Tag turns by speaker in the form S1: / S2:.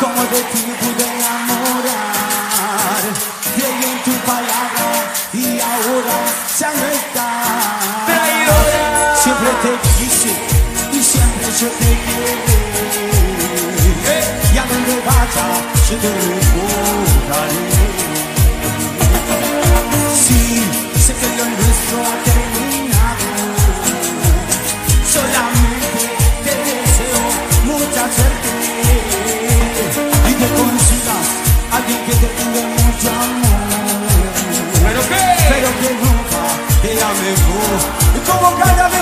S1: como de ti me pude enamorar. Creí en tu palabra y ahora ya no.
S2: Traidora.
S1: Siempre te quise y siempre yo te quedé. Y a donde vaya yo te recordaré. alguien que te tenga mucho amor. Pero que, pero que nunca te ame vos. Y como cada vez